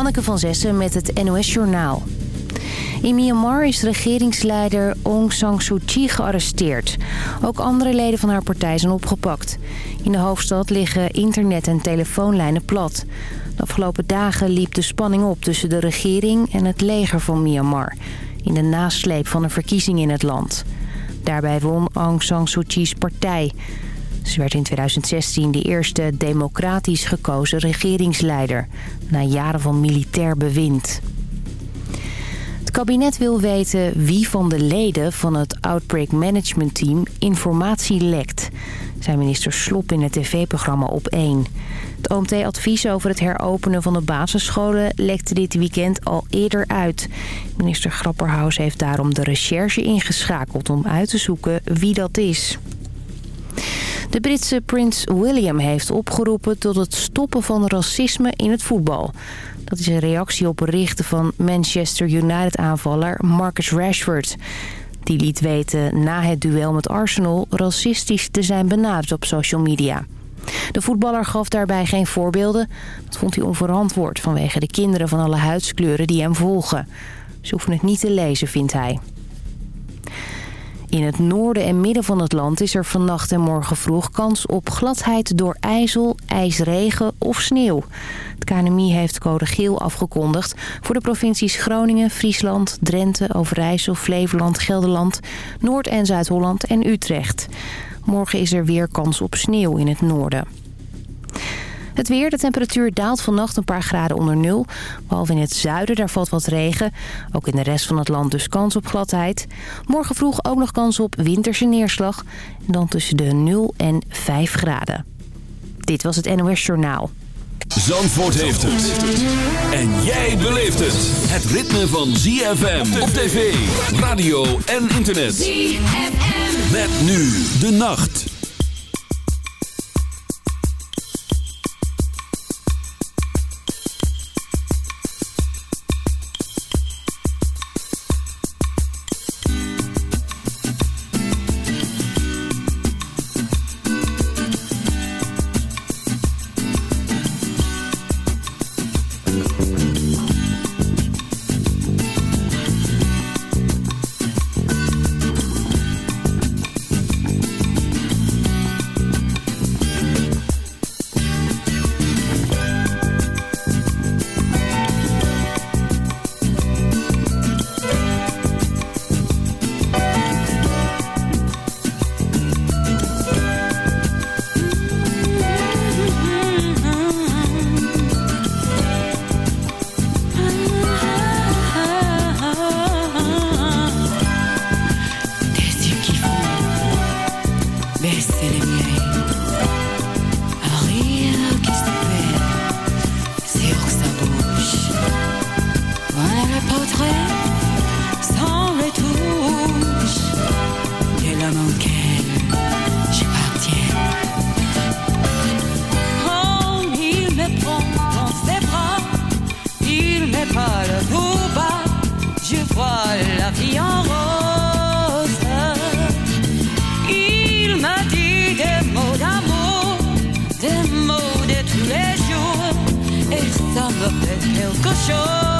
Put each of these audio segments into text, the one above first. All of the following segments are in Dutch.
Hanneke van Zessen met het NOS Journaal. In Myanmar is regeringsleider Aung San Suu Kyi gearresteerd. Ook andere leden van haar partij zijn opgepakt. In de hoofdstad liggen internet- en telefoonlijnen plat. De afgelopen dagen liep de spanning op tussen de regering en het leger van Myanmar... in de nasleep van een verkiezing in het land. Daarbij won Aung San Suu Kyi's partij... Ze werd in 2016 de eerste democratisch gekozen regeringsleider... na jaren van militair bewind. Het kabinet wil weten wie van de leden van het Outbreak Management Team informatie lekt. Zijn minister Slop in het tv-programma Op 1. Het OMT-advies over het heropenen van de basisscholen lekte dit weekend al eerder uit. Minister Grapperhaus heeft daarom de recherche ingeschakeld om uit te zoeken wie dat is. De Britse prins William heeft opgeroepen tot het stoppen van racisme in het voetbal. Dat is een reactie op berichten van Manchester United-aanvaller Marcus Rashford. Die liet weten na het duel met Arsenal racistisch te zijn benaderd op social media. De voetballer gaf daarbij geen voorbeelden. Dat vond hij onverantwoord vanwege de kinderen van alle huidskleuren die hem volgen. Ze hoeven het niet te lezen, vindt hij. In het noorden en midden van het land is er vannacht en morgen vroeg kans op gladheid door ijzel, ijsregen of sneeuw. Het KNMI heeft code geel afgekondigd voor de provincies Groningen, Friesland, Drenthe, Overijssel, Flevoland, Gelderland, Noord- en Zuid-Holland en Utrecht. Morgen is er weer kans op sneeuw in het noorden. Het weer, de temperatuur daalt vannacht een paar graden onder nul. Behalve in het zuiden, daar valt wat regen. Ook in de rest van het land dus kans op gladheid. Morgen vroeg ook nog kans op winterse neerslag. En dan tussen de 0 en 5 graden. Dit was het NOS Journaal. Zandvoort heeft het. En jij beleeft het. Het ritme van ZFM op tv, radio en internet. ZFM. Met nu de nacht. Let's Hills Go show.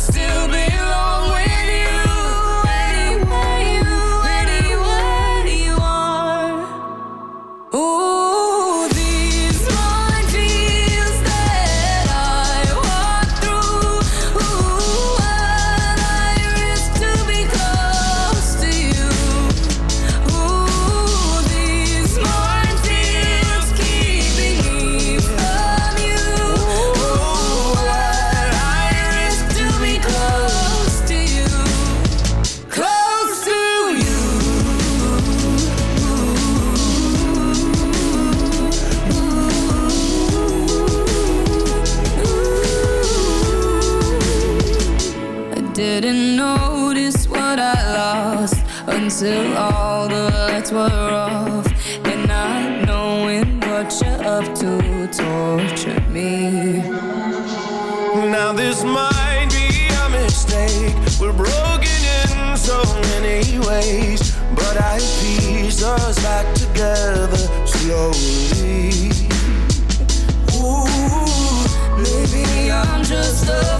still be us back together slowly. Ooh, maybe I'm just a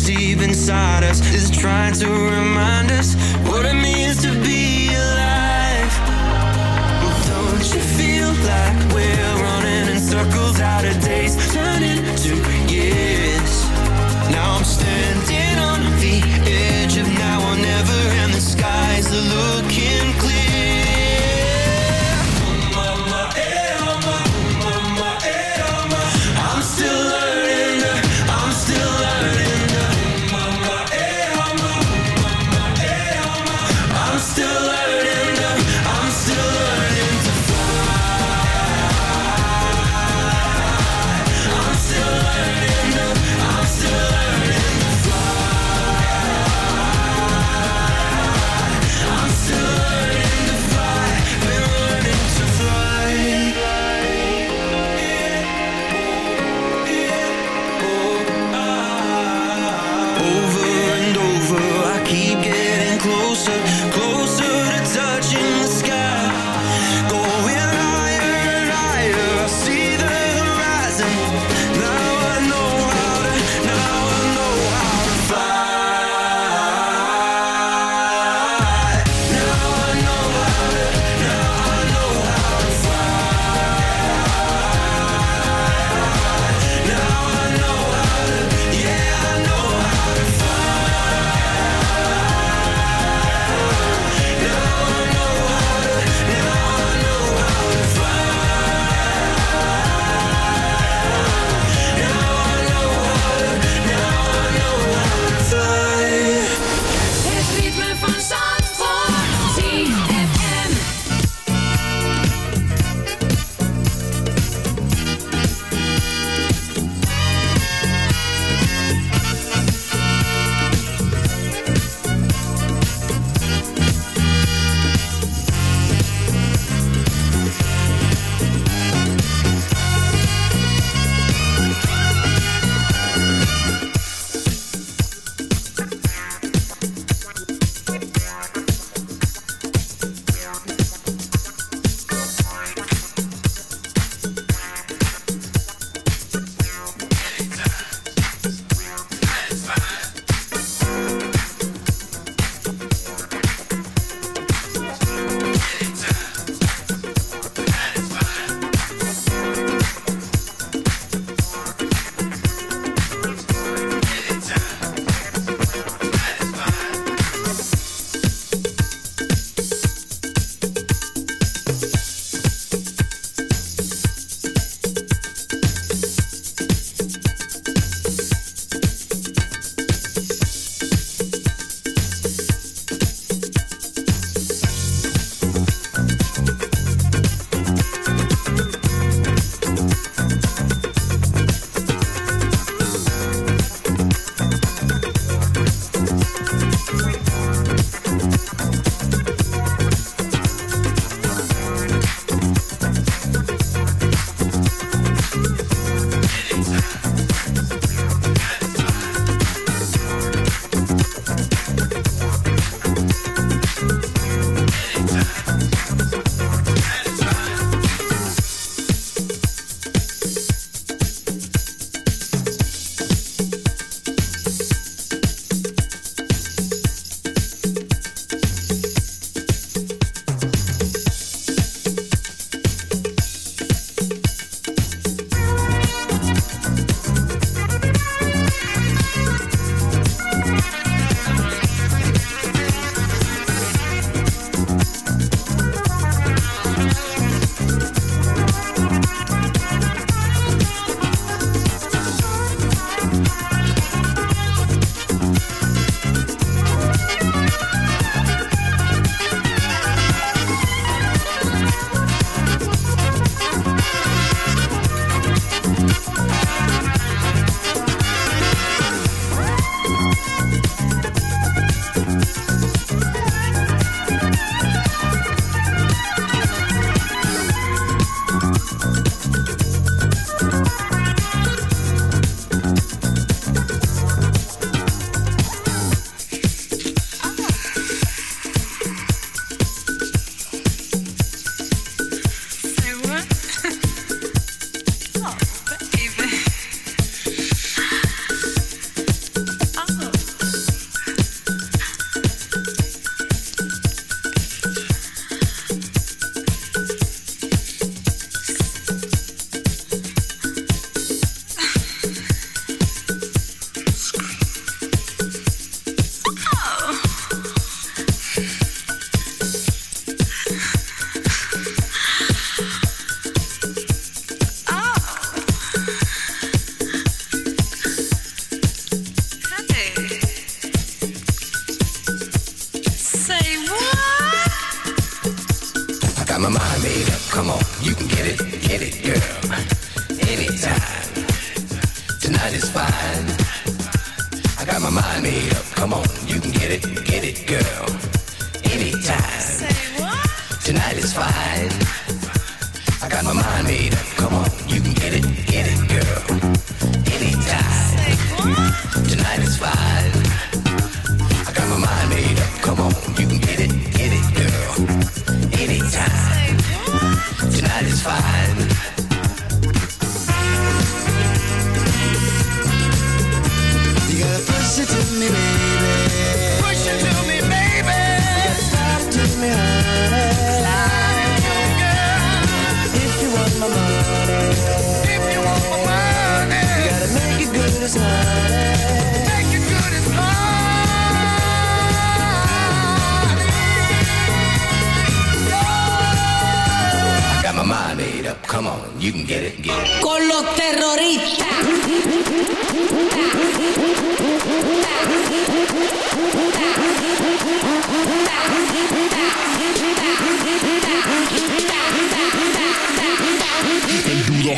Deep inside us is trying to remind us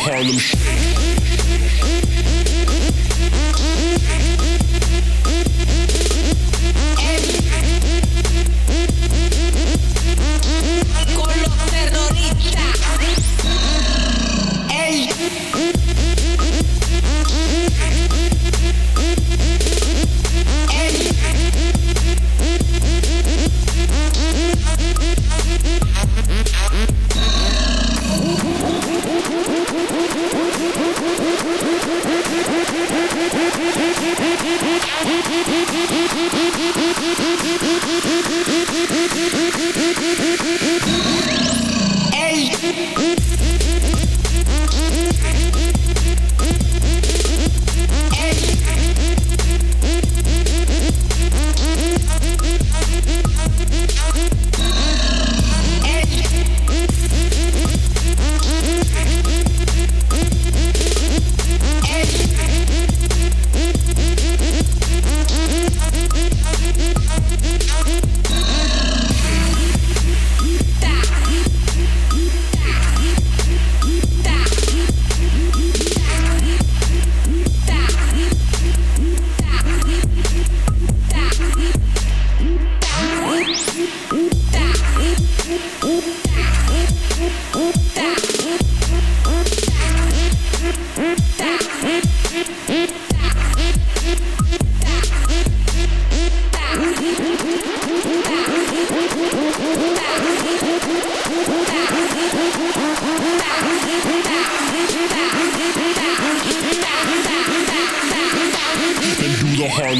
Harlem Shake.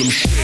some shit.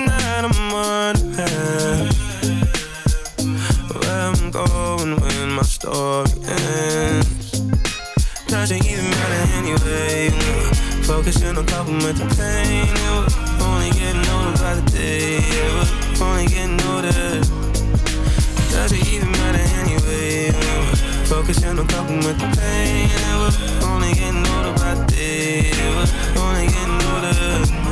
that I'm wondering Where I'm going when my story ends. Does it even matter anyway Focusing on complimenting pain yeah, We're only getting older by the day yeah, We're only getting older. Does it even matter anyway Focusing on complimenting pain yeah, We're only getting older by the day yeah, We're only getting older.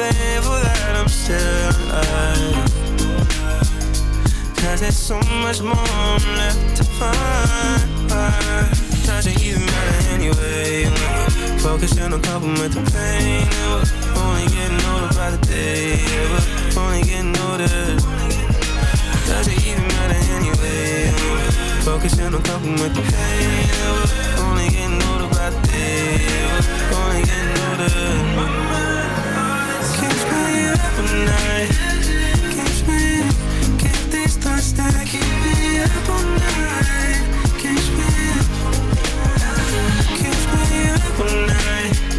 thankful that I'm still alive. Cause there's so much more I'm left to find. Does it even matter anyway. Focusing on coping with the pain. We're only getting older by the day. We're only getting older Does it even matter anyway. Focusing on coping with the pain. Only getting older by the day. Only getting older. the night. Catch me, get these thoughts keep me up all night. Catch me, catch me up all night.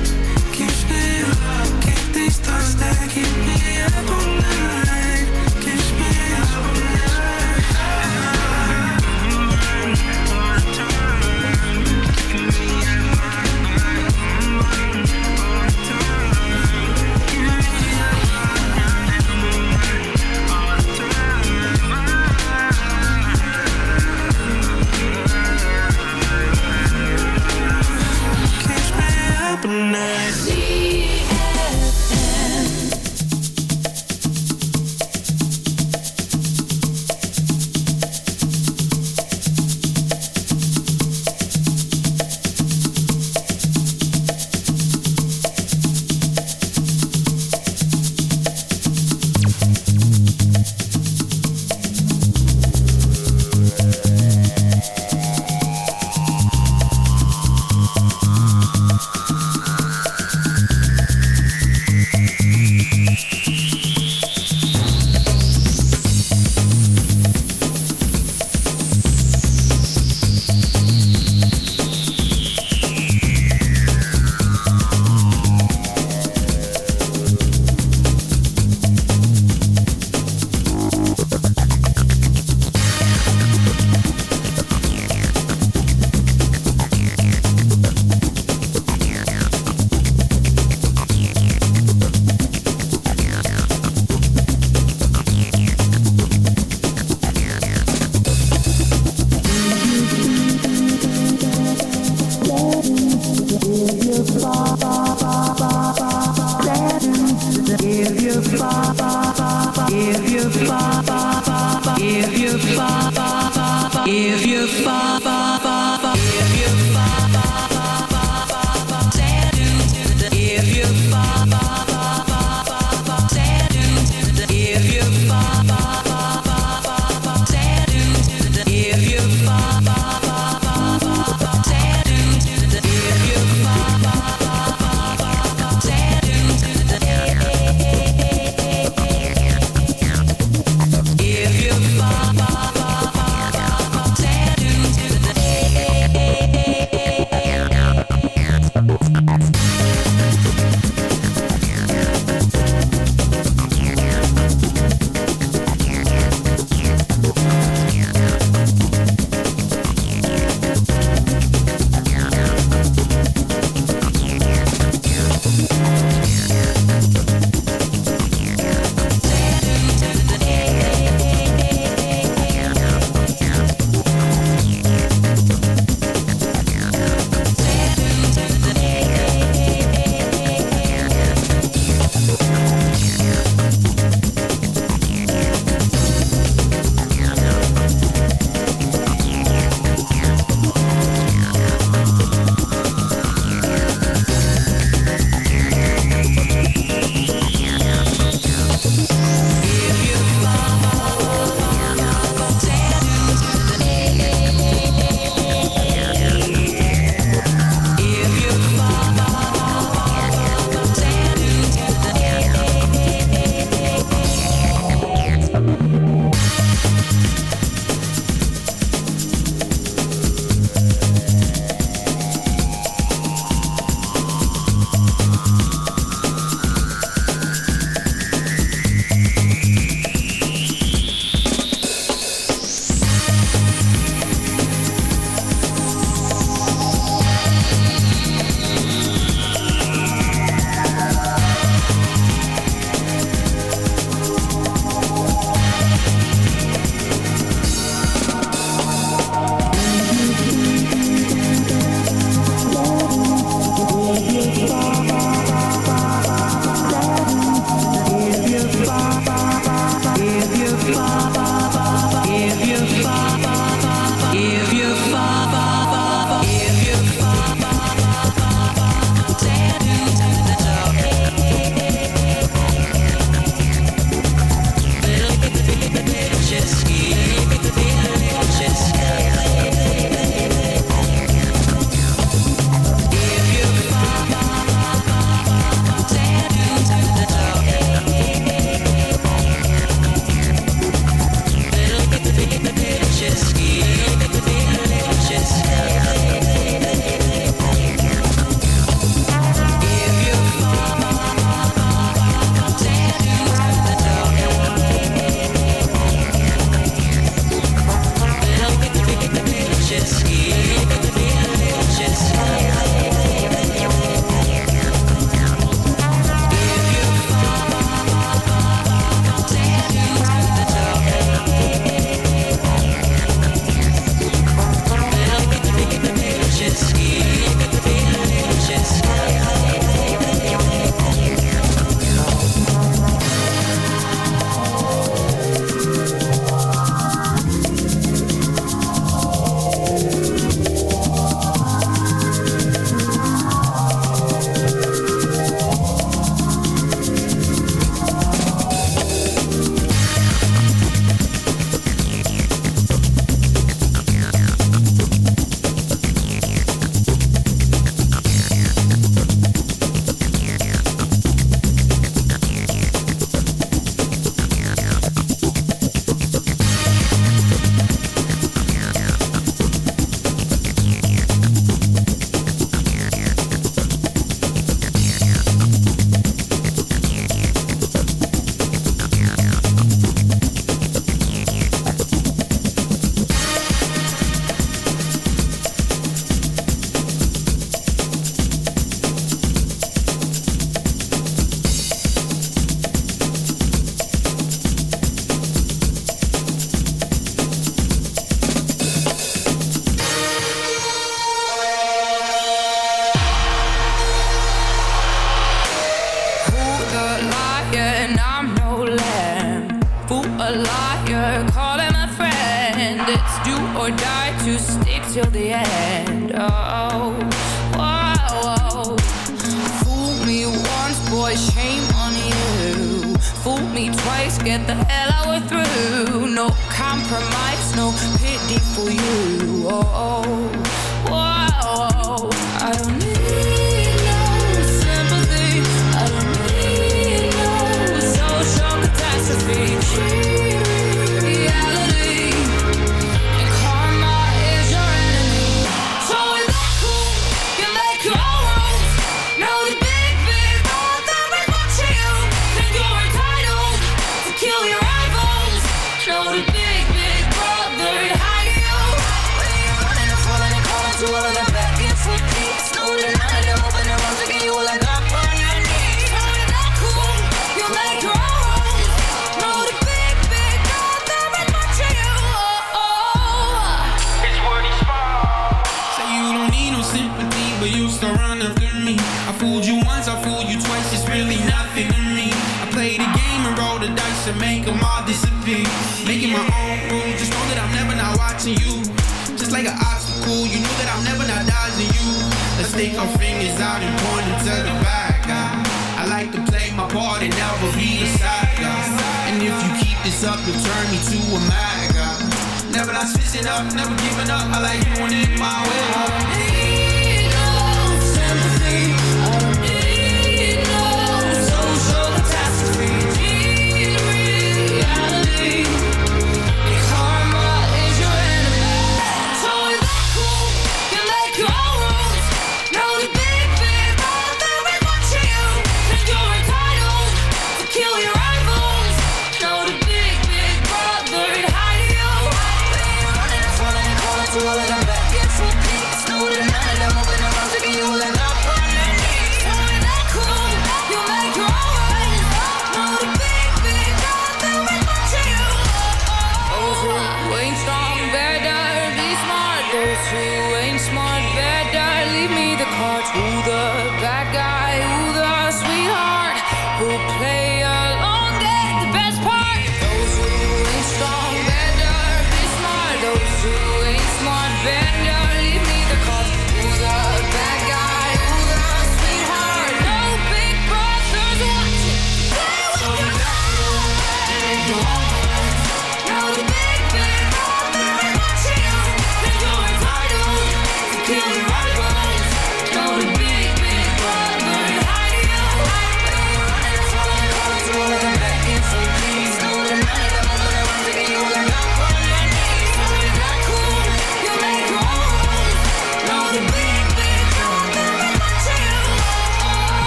up, never giving up. I like it my way.